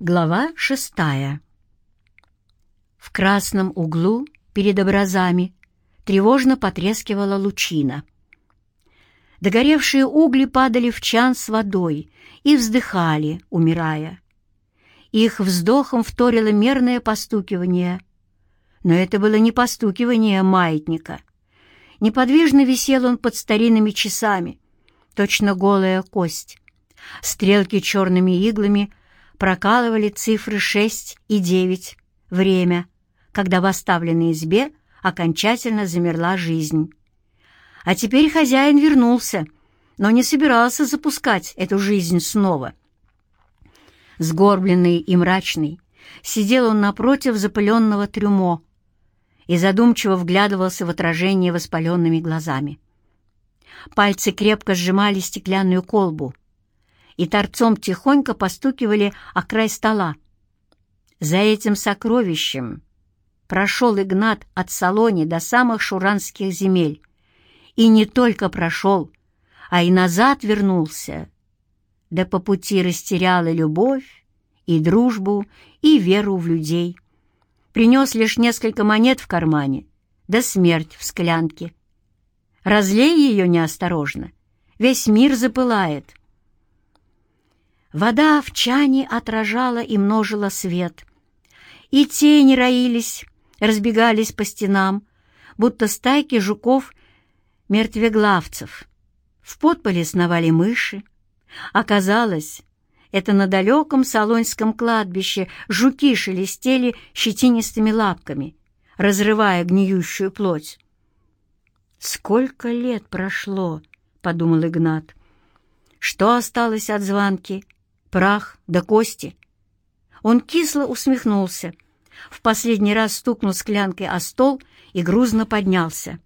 Глава шестая В красном углу перед образами тревожно потрескивала лучина. Догоревшие угли падали в чан с водой и вздыхали, умирая. Их вздохом вторило мерное постукивание. Но это было не постукивание маятника. Неподвижно висел он под старинными часами, точно голая кость. Стрелки черными иглами прокалывали цифры 6 и 9, время, когда в оставленной избе окончательно замерла жизнь. А теперь хозяин вернулся, но не собирался запускать эту жизнь снова. Сгорбленный и мрачный, сидел он напротив запыленного трюмо и задумчиво вглядывался в отражение воспаленными глазами. Пальцы крепко сжимали стеклянную колбу — и торцом тихонько постукивали о край стола. За этим сокровищем прошел Игнат от Салони до самых шуранских земель. И не только прошел, а и назад вернулся. Да по пути растерял и любовь, и дружбу, и веру в людей. Принес лишь несколько монет в кармане, да смерть в склянке. Разлей ее неосторожно, весь мир запылает. Вода в чане отражала и множила свет. И тени роились, разбегались по стенам, будто стайки жуков-мертвеглавцев. В подполе сновали мыши. Оказалось, это на далеком Солонском кладбище жуки шелестели щетинистыми лапками, разрывая гниющую плоть. «Сколько лет прошло!» — подумал Игнат. «Что осталось от звонки?» Прах да кости. Он кисло усмехнулся, в последний раз стукнул склянкой о стол и грузно поднялся.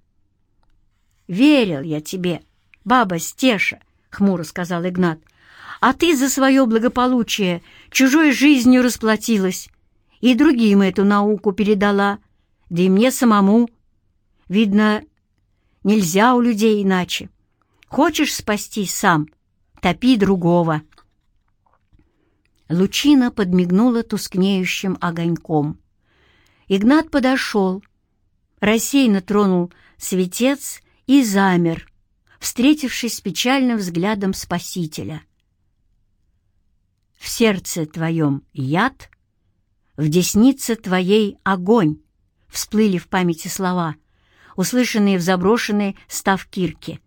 «Верил я тебе, баба Стеша», — хмуро сказал Игнат, «а ты за свое благополучие чужой жизнью расплатилась и другим эту науку передала, да и мне самому. Видно, нельзя у людей иначе. Хочешь спастись сам, топи другого». Лучина подмигнула тускнеющим огоньком. Игнат подошел, рассеянно тронул светец и замер, встретившись с печальным взглядом Спасителя. «В сердце твоем яд, в деснице твоей огонь!» всплыли в памяти слова, услышанные в заброшенной ставкирке.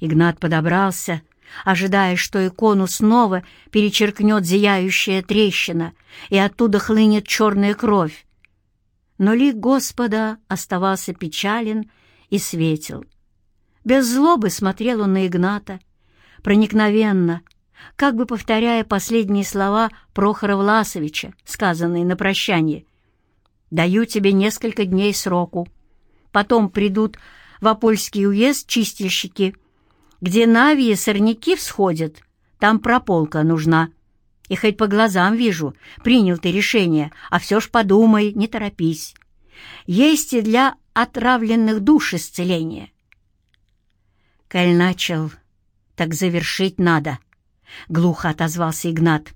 Игнат подобрался, ожидая, что икону снова перечеркнет зияющая трещина, и оттуда хлынет черная кровь. Но лик Господа оставался печален и светел. Без злобы смотрел он на Игната, проникновенно, как бы повторяя последние слова Прохора Власовича, сказанные на прощание. «Даю тебе несколько дней сроку. Потом придут в Апольский уезд чистильщики» Где навии сорняки всходят, там прополка нужна. И хоть по глазам вижу, принял ты решение, а все ж подумай, не торопись. Есть и для отравленных душ исцеление. Коль начал, так завершить надо, — глухо отозвался Игнат.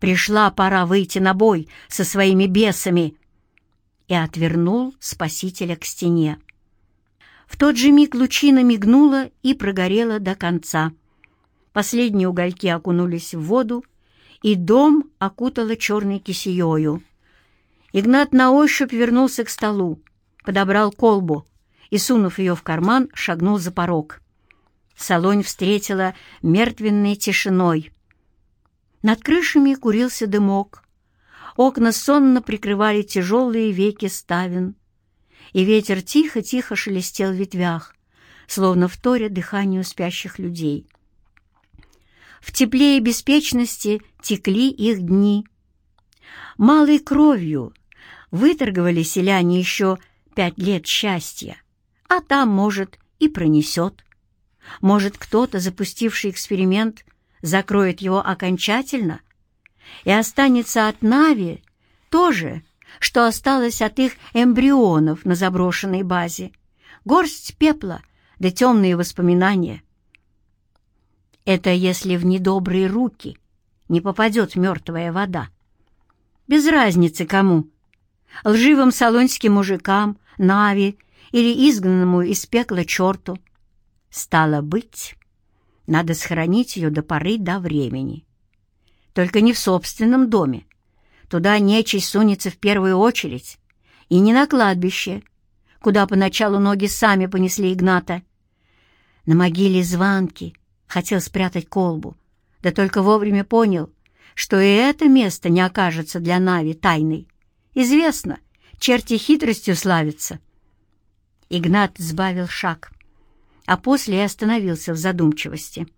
Пришла пора выйти на бой со своими бесами. И отвернул спасителя к стене. В тот же миг лучина мигнула и прогорела до конца. Последние угольки окунулись в воду, и дом окутало черной кисеёю. Игнат на ощупь вернулся к столу, подобрал колбу и, сунув ее в карман, шагнул за порог. Салонь встретила мертвенной тишиной. Над крышами курился дымок. Окна сонно прикрывали тяжелые веки ставен и ветер тихо-тихо шелестел в ветвях, словно вторя дыханию спящих людей. В тепле и беспечности текли их дни. Малой кровью выторговали селяне еще пять лет счастья, а там, может, и пронесет. Может, кто-то, запустивший эксперимент, закроет его окончательно, и останется от Нави тоже что осталось от их эмбрионов на заброшенной базе. Горсть пепла да темные воспоминания. Это если в недобрые руки не попадет мертвая вода. Без разницы кому. Лживым салонским мужикам, Нави или изгнанному из пекла черту. Стало быть, надо сохранить ее до поры до времени. Только не в собственном доме. Туда нечисть сунется в первую очередь. И не на кладбище, куда поначалу ноги сами понесли Игната. На могиле Званки хотел спрятать колбу, да только вовремя понял, что и это место не окажется для Нави тайной. Известно, черти хитростью славятся. Игнат сбавил шаг, а после и остановился в задумчивости.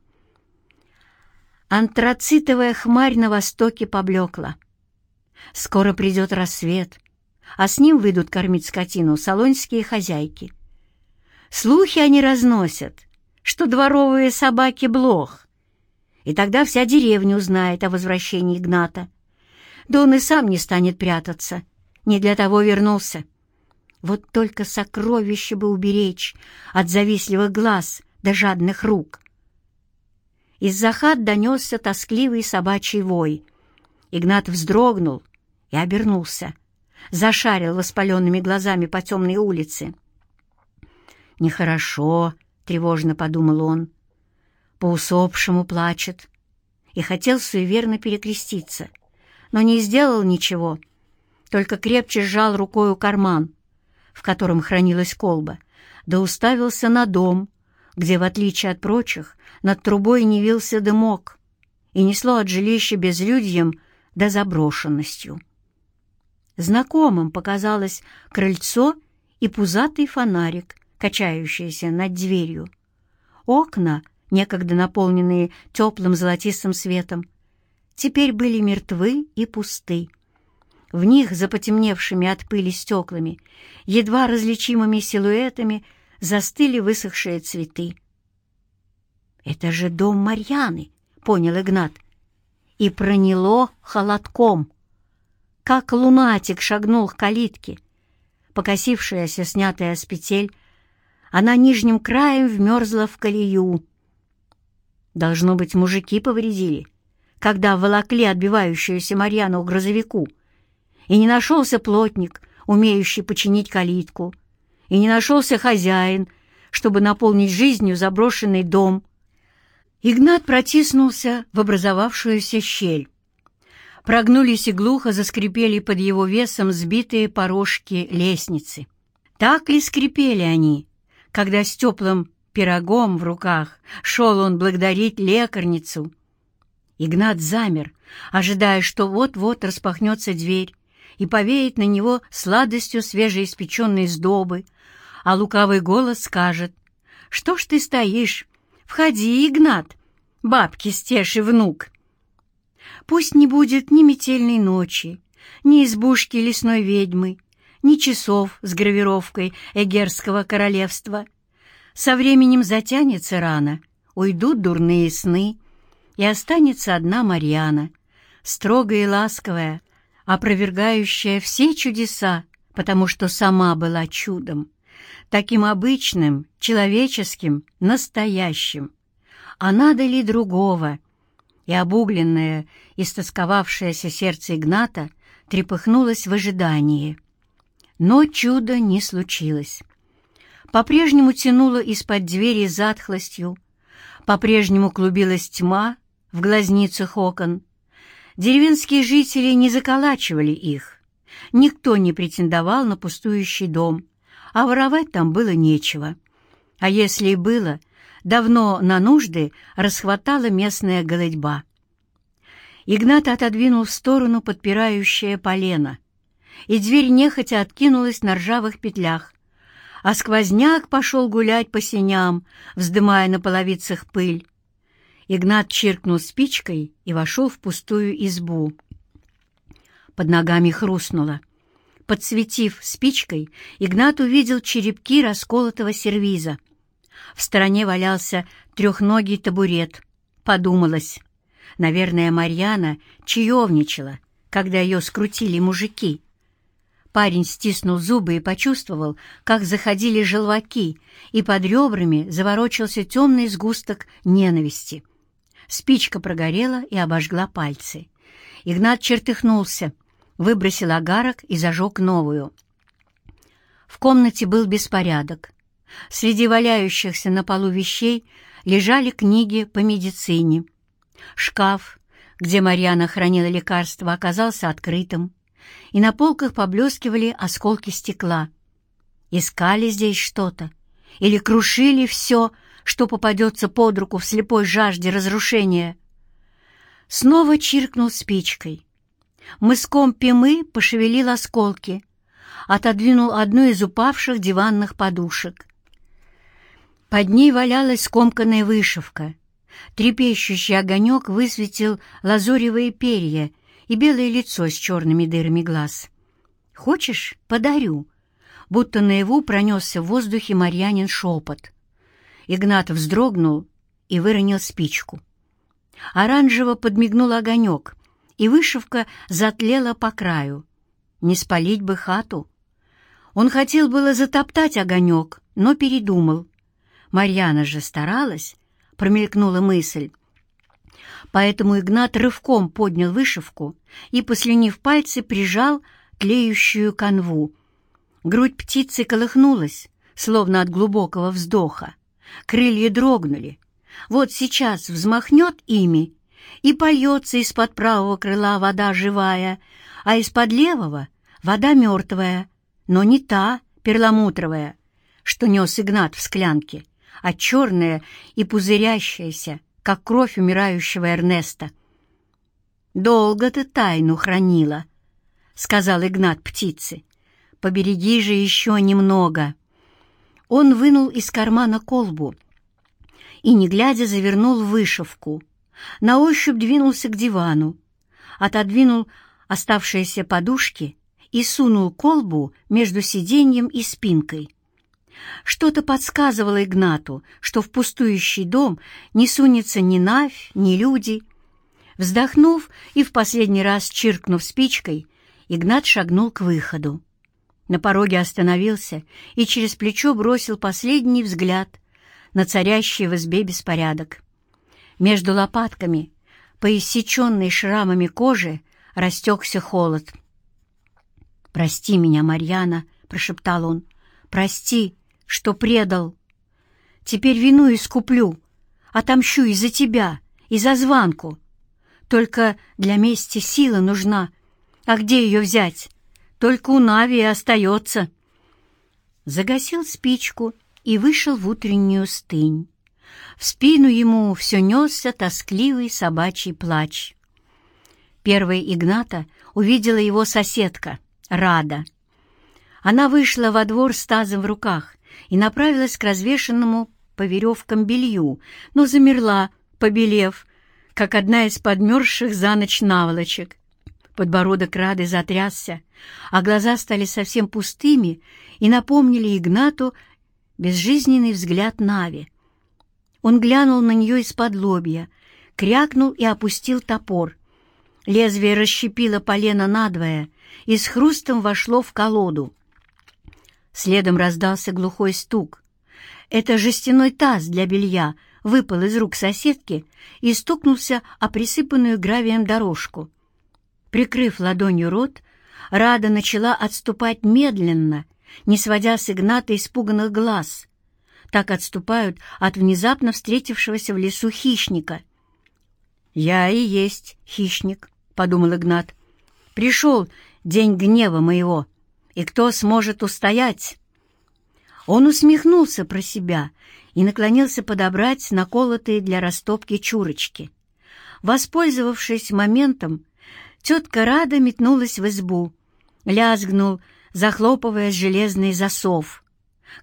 Антрацитовая хмарь на востоке поблекла. Скоро придет рассвет, а с ним выйдут кормить скотину салонские хозяйки. Слухи они разносят, что дворовые собаки блох, и тогда вся деревня узнает о возвращении Игната. Да он и сам не станет прятаться, не для того вернулся. Вот только сокровище бы уберечь от завистливых глаз до жадных рук. Из-за донесся тоскливый собачий вой. Игнат вздрогнул и обернулся, зашарил воспаленными глазами по темной улице. «Нехорошо», — тревожно подумал он, — «по усопшему плачет». И хотел суеверно перекреститься, но не сделал ничего, только крепче сжал рукою карман, в котором хранилась колба, да уставился на дом, где, в отличие от прочих, над трубой не вился дымок и несло от жилища безлюдьем да заброшенностью. Знакомым показалось крыльцо и пузатый фонарик, качающийся над дверью. Окна, некогда наполненные теплым золотистым светом, теперь были мертвы и пусты. В них, за потемневшими от пыли стеклами, едва различимыми силуэтами, застыли высохшие цветы. «Это же дом Марьяны!» — понял Игнат. И проняло холодком — как лунатик шагнул к калитке. Покосившаяся, снятая с петель, она нижним краем вмерзла в колею. Должно быть, мужики повредили, когда волокли отбивающуюся Марьяну к грузовику. И не нашелся плотник, умеющий починить калитку, и не нашелся хозяин, чтобы наполнить жизнью заброшенный дом. Игнат протиснулся в образовавшуюся щель прогнулись и глухо заскрипели под его весом сбитые порожки лестницы. Так ли скрипели они, когда с теплым пирогом в руках шел он благодарить лекарницу? Игнат замер, ожидая, что вот-вот распахнется дверь и повеет на него сладостью свежеиспеченной сдобы, а лукавый голос скажет, «Что ж ты стоишь? Входи, Игнат, бабки стеши внук!» Пусть не будет ни метельной ночи, ни избушки лесной ведьмы, ни часов с гравировкой Эгерского королевства. Со временем затянется рана, уйдут дурные сны, и останется одна Марьяна, строгая и ласковая, опровергающая все чудеса, потому что сама была чудом, таким обычным, человеческим, настоящим. А надо ли другого — и обугленное, истосковавшееся сердце Игната трепыхнулось в ожидании. Но чуда не случилось. По-прежнему тянуло из-под двери затхлостью, по-прежнему клубилась тьма в глазницах окон. Деревенские жители не заколачивали их. Никто не претендовал на пустующий дом, а воровать там было нечего. А если и было, давно на нужды расхватала местная голодьба. Игнат отодвинул в сторону подпирающее полено, и дверь нехотя откинулась на ржавых петлях, а сквозняк пошел гулять по сеням, вздымая на половицах пыль. Игнат чиркнул спичкой и вошел в пустую избу. Под ногами хрустнуло. Подсветив спичкой, Игнат увидел черепки расколотого сервиза. В стороне валялся трехногий табурет. Подумалось. Наверное, Марьяна чаевничала, когда ее скрутили мужики. Парень стиснул зубы и почувствовал, как заходили желваки, и под ребрами заворочился темный сгусток ненависти. Спичка прогорела и обожгла пальцы. Игнат чертыхнулся, выбросил огарок и зажег новую. В комнате был беспорядок. Среди валяющихся на полу вещей лежали книги по медицине. Шкаф, где Марьяна хранила лекарства, оказался открытым, и на полках поблескивали осколки стекла. Искали здесь что-то или крушили все, что попадется под руку в слепой жажде разрушения. Снова чиркнул спичкой. Мыском пимы пошевелил осколки, отодвинул одну из упавших диванных подушек. Под ней валялась скомканная вышивка. Трепещущий огонек высветил лазуревые перья и белое лицо с черными дырами глаз. «Хочешь, подарю?» Будто наяву пронесся в воздухе Марьянин шепот. Игнат вздрогнул и выронил спичку. Оранжево подмигнул огонек, и вышивка затлела по краю. Не спалить бы хату. Он хотел было затоптать огонек, но передумал. Марьяна же старалась, промелькнула мысль. Поэтому Игнат рывком поднял вышивку и, послюнив пальцы, прижал тлеющую канву. Грудь птицы колыхнулась, словно от глубокого вздоха. Крылья дрогнули. Вот сейчас взмахнет ими, и польется из-под правого крыла вода живая, а из-под левого — вода мертвая, но не та, перламутровая, что нес Игнат в склянке, а черная и пузырящаяся, как кровь умирающего Эрнеста. «Долго ты тайну хранила», — сказал Игнат птице. «Побереги же еще немного». Он вынул из кармана колбу и, не глядя, завернул вышивку. На ощупь двинулся к дивану, отодвинул оставшиеся подушки и сунул колбу между сиденьем и спинкой. Что-то подсказывало Игнату, что в пустующий дом не сунется ни Навь, ни люди. Вздохнув и в последний раз чиркнув спичкой, Игнат шагнул к выходу. На пороге остановился и через плечо бросил последний взгляд на царящий в избе беспорядок. Между лопатками, по иссеченной шрамами кожи, растекся холод. «Прости меня, Марьяна», — прошептал он, — «прости, что предал. Теперь вину искуплю, отомщу и за тебя, и за званку. Только для мести сила нужна, а где ее взять? Только у Нави остается». Загасил спичку и вышел в утреннюю стынь. В спину ему все несся тоскливый собачий плач. Первой Игната увидела его соседка, Рада. Она вышла во двор с тазом в руках и направилась к развешенному по веревкам белью, но замерла, побелев, как одна из подмерзших за ночь наволочек. Подбородок Рады затрясся, а глаза стали совсем пустыми и напомнили Игнату безжизненный взгляд Нави. Он глянул на нее из-под лобья, крякнул и опустил топор. Лезвие расщепило полено надвое и с хрустом вошло в колоду. Следом раздался глухой стук. Это жестяной таз для белья выпал из рук соседки и стукнулся о присыпанную гравием дорожку. Прикрыв ладонью рот, Рада начала отступать медленно, не сводя с Игната испуганных глаз. Так отступают от внезапно встретившегося в лесу хищника. «Я и есть хищник», — подумал Игнат. «Пришел день гнева моего, и кто сможет устоять?» Он усмехнулся про себя и наклонился подобрать наколотые для растопки чурочки. Воспользовавшись моментом, тетка Рада метнулась в избу, лязгнул, захлопывая железный засов.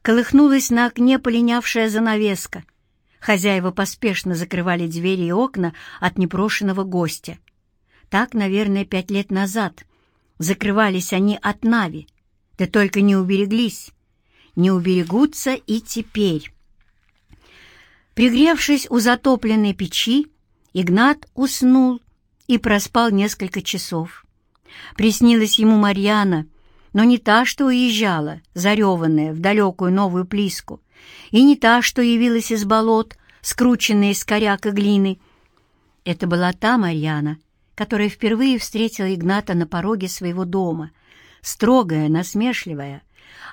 Колыхнулась на окне полинявшая занавеска. Хозяева поспешно закрывали двери и окна от непрошенного гостя. Так, наверное, пять лет назад закрывались они от Нави, да только не убереглись. Не уберегутся и теперь. Пригревшись у затопленной печи, Игнат уснул и проспал несколько часов. Приснилась ему Марьяна, но не та, что уезжала, зареванная, в далекую новую Плиску, и не та, что явилась из болот, скрученная из коряк и глины. Это была та Марьяна, которая впервые встретила Игната на пороге своего дома. Строгая, насмешливая,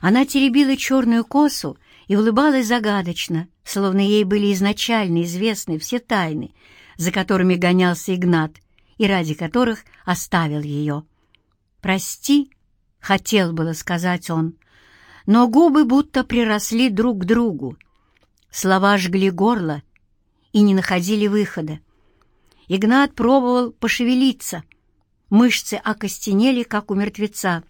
она теребила черную косу и улыбалась загадочно, словно ей были изначально известны все тайны, за которыми гонялся Игнат и ради которых оставил ее. «Прости», — хотел было сказать он, но губы будто приросли друг к другу. Слова жгли горло и не находили выхода. Игнат пробовал пошевелиться. Мышцы окостенели, как у мертвеца.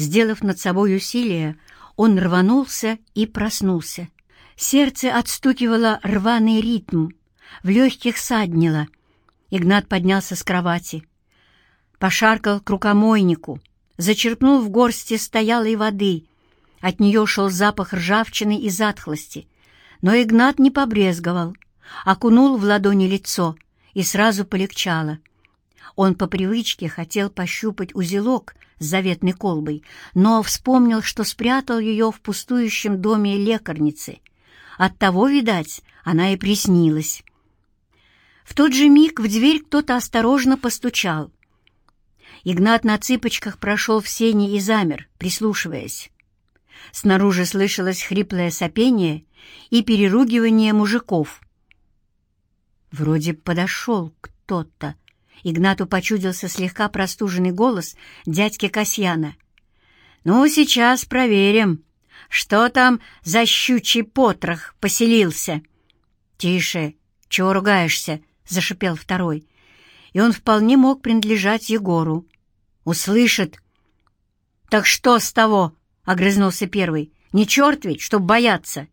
Сделав над собой усилие, он рванулся и проснулся. Сердце отстукивало рваный ритм, в легких саднило. Игнат поднялся с кровати. Пошаркал к рукомойнику, зачерпнул в горсти стоялой воды. От нее шел запах ржавчины и затхлости. Но Игнат не побрезговал, окунул в ладони лицо, и сразу полегчало. Он по привычке хотел пощупать узелок с заветной колбой, но вспомнил, что спрятал ее в пустующем доме лекарницы. Оттого, видать, она и приснилась. В тот же миг в дверь кто-то осторожно постучал. Игнат на цыпочках прошел в сени и замер, прислушиваясь. Снаружи слышалось хриплое сопение и переругивание мужиков. Вроде подошел кто-то. Игнату почудился слегка простуженный голос дядьки Касьяна. «Ну, сейчас проверим, что там за щучий потрох поселился?» «Тише! Чего ругаешься?» — зашипел второй. И он вполне мог принадлежать Егору. «Услышит!» «Так что с того?» — огрызнулся первый. «Не черт ведь, чтоб бояться!»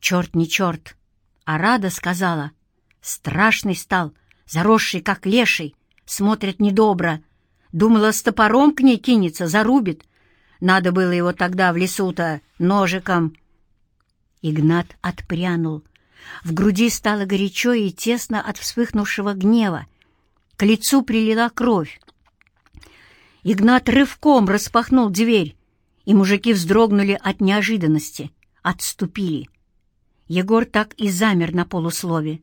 «Черт не черт!» А Рада сказала. Страшный стал, заросший, как леший, смотрит недобро. Думала, с топором к ней кинется, зарубит. Надо было его тогда в лесу-то ножиком. Игнат отпрянул. В груди стало горячо и тесно от вспыхнувшего гнева. К лицу прилила кровь. Игнат рывком распахнул дверь, и мужики вздрогнули от неожиданности, отступили. Егор так и замер на полуслове.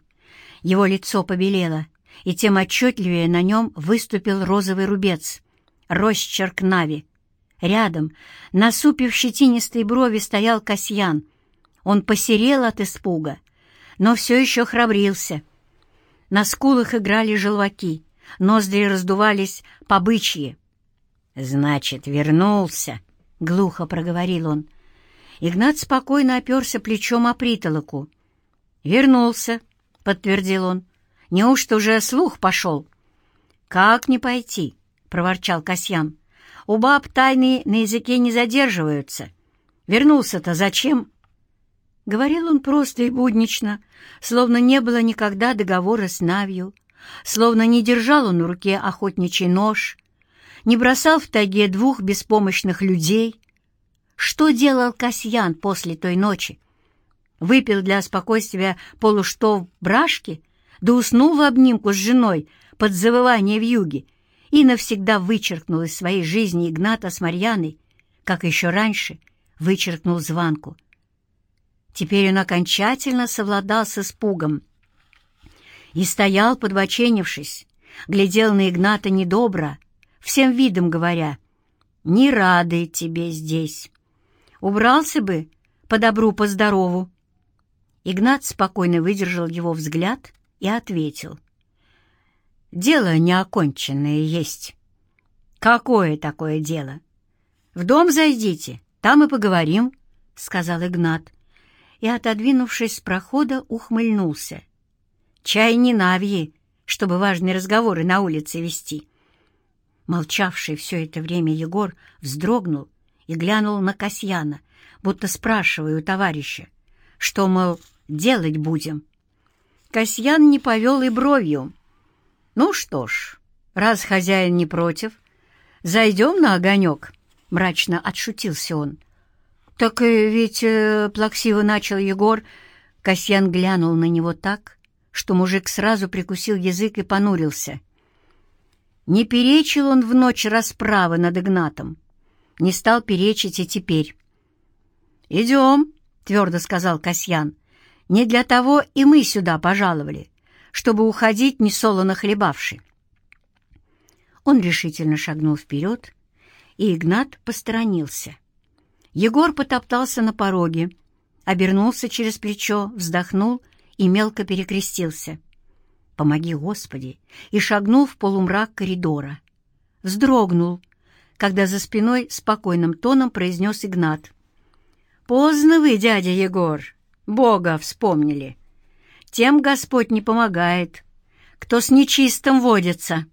Его лицо побелело, и тем отчетливее на нем выступил розовый рубец, росчерк Нави. Рядом, насупив щетинистые брови, стоял Касьян. Он посерел от испуга, но все еще храбрился. На скулах играли желваки, ноздри раздувались по бычьи. «Значит, вернулся», — глухо проговорил он. Игнат спокойно оперся плечом о притолоку. «Вернулся», — подтвердил он. «Неужто уже слух пошел?» «Как не пойти?» — проворчал Касьян. «У баб тайны на языке не задерживаются. Вернулся-то зачем?» Говорил он просто и буднично, словно не было никогда договора с Навью, словно не держал он в руке охотничий нож, не бросал в тайге двух беспомощных людей. Что делал Касьян после той ночи? Выпил для спокойствия полуштов брашки, да уснул в обнимку с женой под завывание в юге и навсегда вычеркнул из своей жизни Игната с Марьяной, как еще раньше вычеркнул звонку. Теперь он окончательно совладал с испугом и стоял, подбоченившись, глядел на Игната недобро, всем видом говоря, «Не рады тебе здесь. Убрался бы по добру, по здорову, Игнат спокойно выдержал его взгляд и ответил. «Дело неоконченное есть». «Какое такое дело?» «В дом зайдите, там и поговорим», — сказал Игнат. И, отодвинувшись с прохода, ухмыльнулся. «Чай не навьи, чтобы важные разговоры на улице вести». Молчавший все это время Егор вздрогнул и глянул на Касьяна, будто спрашивая у товарища, что, мол, делать будем?» Касьян не повел и бровью. «Ну что ж, раз хозяин не против, зайдем на огонек», — мрачно отшутился он. «Так ведь э, плаксиво начал Егор». Касьян глянул на него так, что мужик сразу прикусил язык и понурился. Не перечил он в ночь расправы над Игнатом, не стал перечить и теперь. «Идем», — твердо сказал Касьян. Не для того и мы сюда пожаловали, чтобы уходить, несолоно хлебавши. Он решительно шагнул вперед, и Игнат посторонился. Егор потоптался на пороге, обернулся через плечо, вздохнул и мелко перекрестился. «Помоги, Господи!» и шагнул в полумрак коридора. Вздрогнул, когда за спиной спокойным тоном произнес Игнат. «Поздно вы, дядя Егор, Бога вспомнили. Тем Господь не помогает, кто с нечистым водится».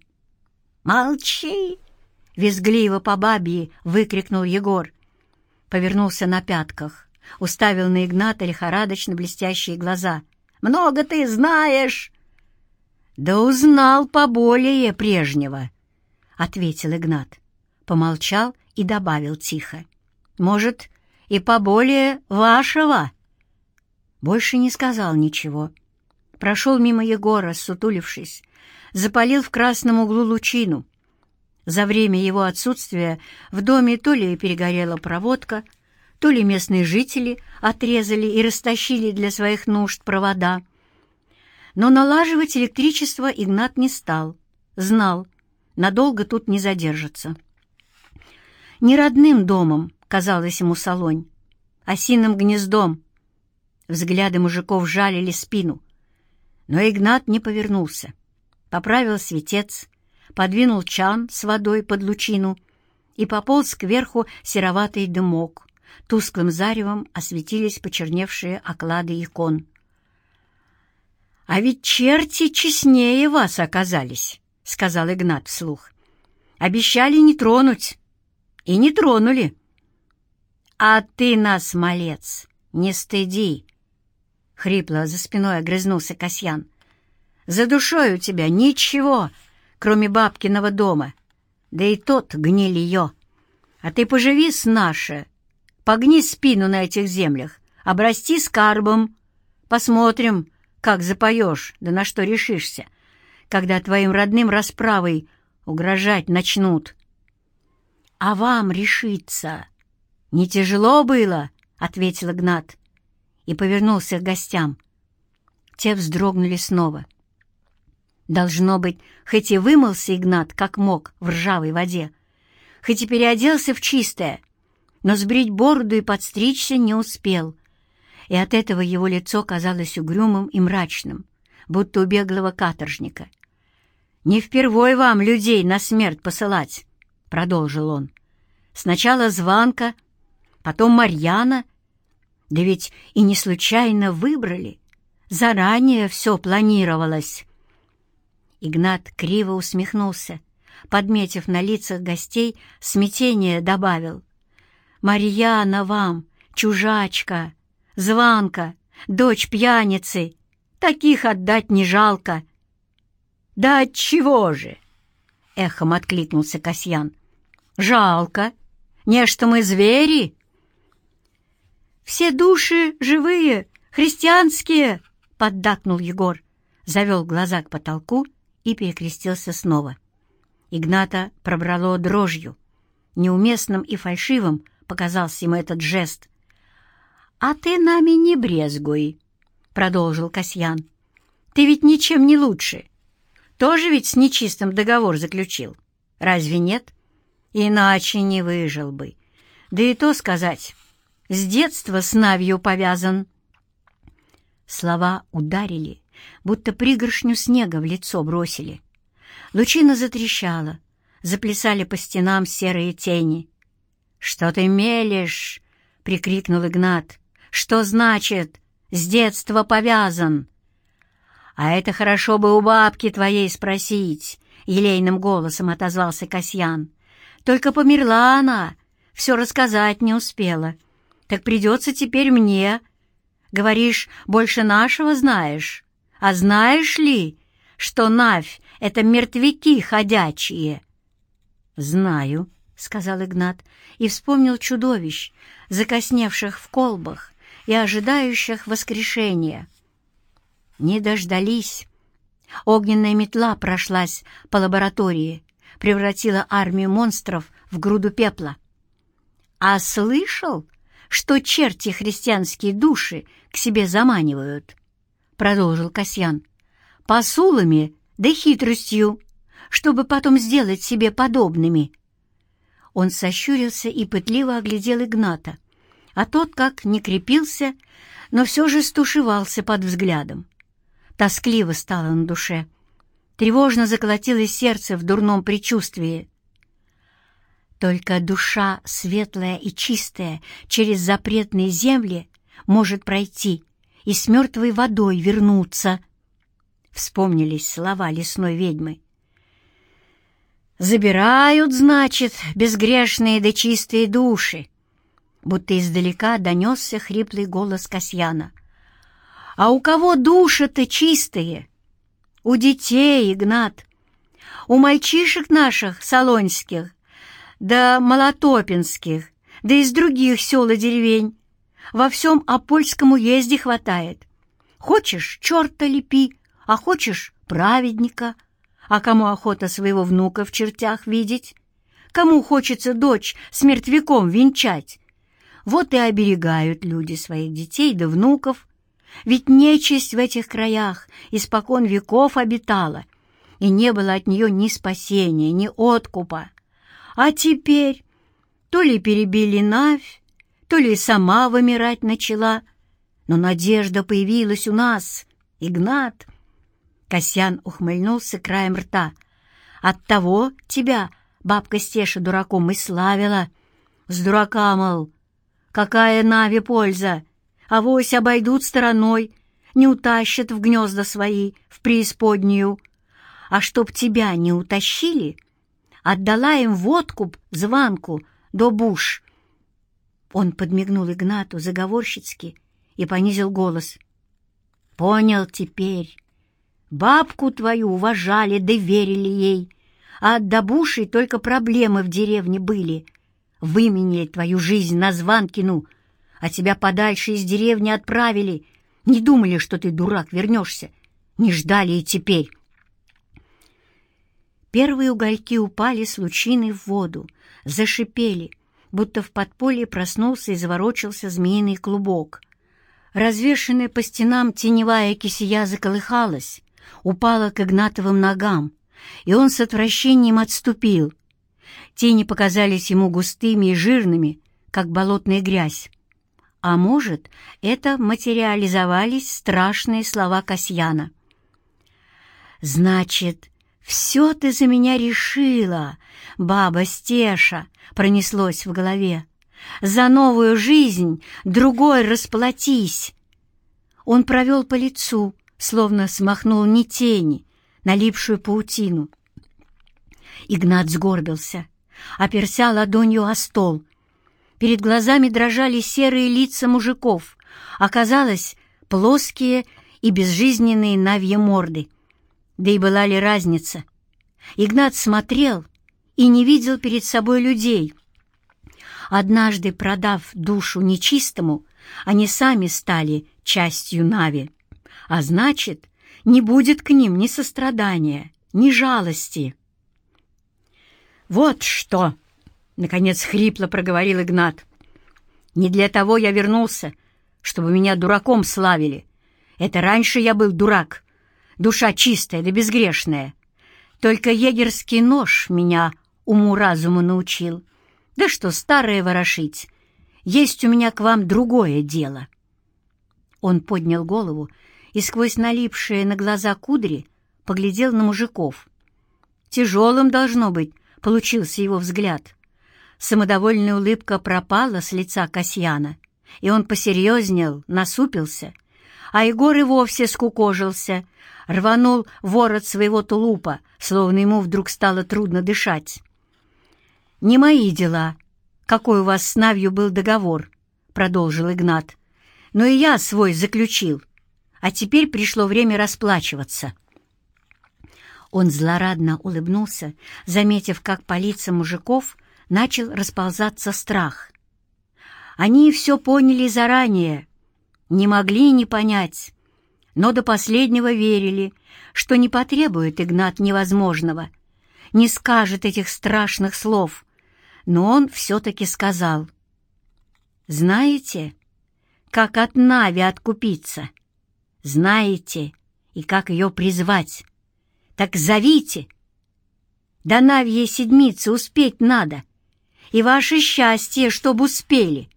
«Молчи!» — визгливо по бабье выкрикнул Егор. Повернулся на пятках, уставил на Игната лихорадочно блестящие глаза. «Много ты знаешь!» «Да узнал поболее прежнего», — ответил Игнат. Помолчал и добавил тихо. «Может, и поболее вашего?» Больше не сказал ничего. Прошел мимо Егора, сутулившись, запалил в красном углу лучину. За время его отсутствия в доме то ли перегорела проводка, то ли местные жители отрезали и растащили для своих нужд провода. Но налаживать электричество Игнат не стал. Знал, надолго тут не задержится. Не родным домом казалось ему Солонь, осиным гнездом. Взгляды мужиков жалили спину. Но Игнат не повернулся. Поправил светец, подвинул чан с водой под лучину и пополз кверху сероватый дымок. Тусклым заревом осветились почерневшие оклады икон. «А ведь черти честнее вас оказались», — сказал Игнат вслух. «Обещали не тронуть, и не тронули». «А ты нас, малец, не стыди!» Хрипло за спиной огрызнулся Касьян. «За душой у тебя ничего, кроме бабкиного дома, да и тот гнилье. А ты поживи с наше, погни спину на этих землях, обрасти скарбом. Посмотрим, как запоешь, да на что решишься, когда твоим родным расправой угрожать начнут». «А вам решиться «Не тяжело было?» — ответил Игнат и повернулся к гостям. Те вздрогнули снова. Должно быть, хоть и вымылся Игнат как мог в ржавой воде, хоть и переоделся в чистое, но сбрить бороду и подстричься не успел, и от этого его лицо казалось угрюмым и мрачным, будто у беглого каторжника. «Не впервой вам людей на смерть посылать», — продолжил он. «Сначала звонка, потом Марьяна. Да ведь и не случайно выбрали. Заранее все планировалось. Игнат криво усмехнулся, подметив на лицах гостей смятение, добавил. «Марьяна вам, чужачка, званка, дочь пьяницы, таких отдать не жалко». «Да отчего же?» — эхом откликнулся Касьян. «Жалко. Не что мы звери?» «Все души живые, христианские!» — поддакнул Егор, завел глаза к потолку и перекрестился снова. Игната пробрало дрожью. Неуместным и фальшивым показался ему этот жест. «А ты нами не брезгуй», — продолжил Касьян. «Ты ведь ничем не лучше. Тоже ведь с нечистым договор заключил. Разве нет? Иначе не выжил бы. Да и то сказать, с детства с Навью повязан». Слова ударили, будто пригоршню снега в лицо бросили. Лучина затрещала, заплясали по стенам серые тени. «Что ты мелешь?» — прикрикнул Игнат. «Что значит «с детства повязан»?» «А это хорошо бы у бабки твоей спросить», — елейным голосом отозвался Касьян. «Только померла она, все рассказать не успела». Так придется теперь мне. Говоришь, больше нашего знаешь. А знаешь ли, что Навь — это мертвяки ходячие?» «Знаю», — сказал Игнат, и вспомнил чудовищ, закосневших в колбах и ожидающих воскрешения. Не дождались. Огненная метла прошлась по лаборатории, превратила армию монстров в груду пепла. «А слышал?» Что черти христианские души к себе заманивают, — продолжил Касьян. посулами да хитростью, чтобы потом сделать себе подобными. Он сощурился и пытливо оглядел Игната, а тот, как не крепился, но все же стушевался под взглядом. Тоскливо стало на душе. Тревожно заколотилось сердце в дурном предчувствии. Только душа светлая и чистая через запретные земли может пройти и с мертвой водой вернуться. Вспомнились слова лесной ведьмы. «Забирают, значит, безгрешные да чистые души!» Будто издалека донесся хриплый голос Касьяна. «А у кого души-то чистые?» «У детей, Игнат, у мальчишек наших, солонских, да малотопинских, да из других сел и деревень. Во всем Апольском уезде хватает. Хочешь, черта лепи, а хочешь — праведника. А кому охота своего внука в чертях видеть? Кому хочется дочь с мертвяком венчать? Вот и оберегают люди своих детей да внуков. Ведь нечисть в этих краях испокон веков обитала, и не было от нее ни спасения, ни откупа. А теперь то ли перебили Навь, то ли сама вымирать начала, но надежда появилась у нас, Игнат. Касьян ухмыльнулся краем рта. Оттого тебя бабка Стеша дураком и славила. С дурака, мол, какая Нави польза? Авось обойдут стороной, не утащат в гнезда свои, в преисподнюю. А чтоб тебя не утащили, отдала им в откуп званку до буш. Он подмигнул Игнату заговорщицки и понизил голос. «Понял теперь. Бабку твою уважали, доверили ей, а от Добуши только проблемы в деревне были. Выменили твою жизнь на Званкину, а тебя подальше из деревни отправили. Не думали, что ты, дурак, вернешься. Не ждали и теперь». Первые угольки упали с лучины в воду, зашипели, будто в подполье проснулся и заворочился змеиный клубок. Развешенная по стенам теневая кисия заколыхалась, упала к Игнатовым ногам, и он с отвращением отступил. Тени показались ему густыми и жирными, как болотная грязь. А может, это материализовались страшные слова Касьяна. «Значит, «Все ты за меня решила, баба Стеша!» — пронеслось в голове. «За новую жизнь другой расплатись!» Он провел по лицу, словно смахнул не тени, налипшую паутину. Игнат сгорбился, оперся ладонью о стол. Перед глазами дрожали серые лица мужиков, оказалось, плоские и безжизненные навье морды — да и была ли разница? Игнат смотрел и не видел перед собой людей. Однажды, продав душу нечистому, они сами стали частью Нави. А значит, не будет к ним ни сострадания, ни жалости. «Вот что!» — наконец хрипло проговорил Игнат. «Не для того я вернулся, чтобы меня дураком славили. Это раньше я был дурак, душа чистая да безгрешная. Только егерский нож меня уму-разуму научил. Да что старое ворошить, есть у меня к вам другое дело». Он поднял голову и сквозь налипшие на глаза кудри поглядел на мужиков. Тяжелым, должно быть, получился его взгляд. Самодовольная улыбка пропала с лица Касьяна, и он посерьезнел, насупился, а Егор и вовсе скукожился, рванул ворот своего тулупа, словно ему вдруг стало трудно дышать. «Не мои дела, какой у вас с Навью был договор», — продолжил Игнат. «Но и я свой заключил, а теперь пришло время расплачиваться». Он злорадно улыбнулся, заметив, как по лицам мужиков начал расползаться страх. Они все поняли заранее, не могли не понять, но до последнего верили, что не потребует Игнат невозможного, не скажет этих страшных слов, но он все-таки сказал. «Знаете, как от Нави откупиться? Знаете, и как ее призвать. Так зовите! До Навьей седмицы успеть надо, и ваше счастье, чтобы успели.